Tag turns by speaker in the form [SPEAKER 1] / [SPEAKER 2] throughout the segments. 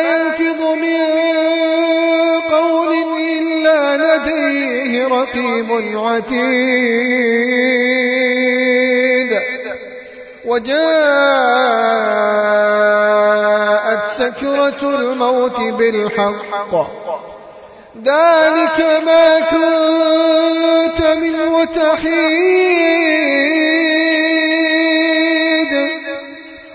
[SPEAKER 1] يلفظ من قول إلا لديه رقيب عتيد. وجاءت سكرة الموت بالحق. ذلك ما كنت منه تحيد.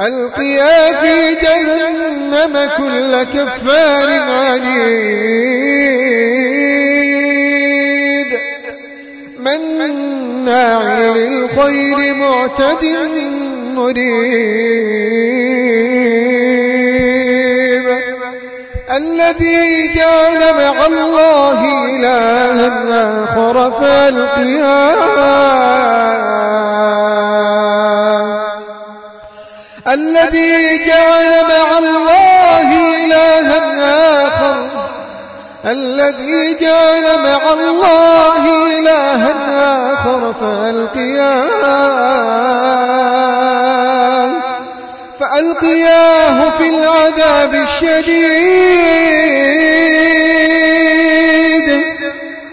[SPEAKER 1] ألقيا في جهنم كل كفار عنيد. مناع للخير معتد مريب الذي جعل مع الله إلها آخر فالقيام الذي جعل مع الله إلها آخر. الذي جعل مع الله إلها آخر فألقياه. فألقياه في العذاب الشديد.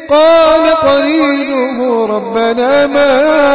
[SPEAKER 1] قال قرينه ربنا ما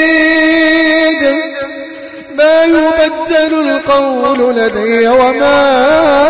[SPEAKER 1] بالوعيد ما يبدل القول لدي وما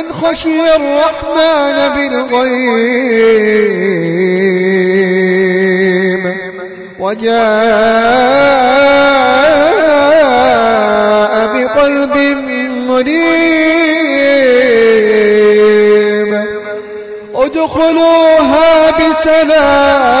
[SPEAKER 1] من خشي الرحمن بالغيب وجاء بقلب منيب. ادخلوها بسلام.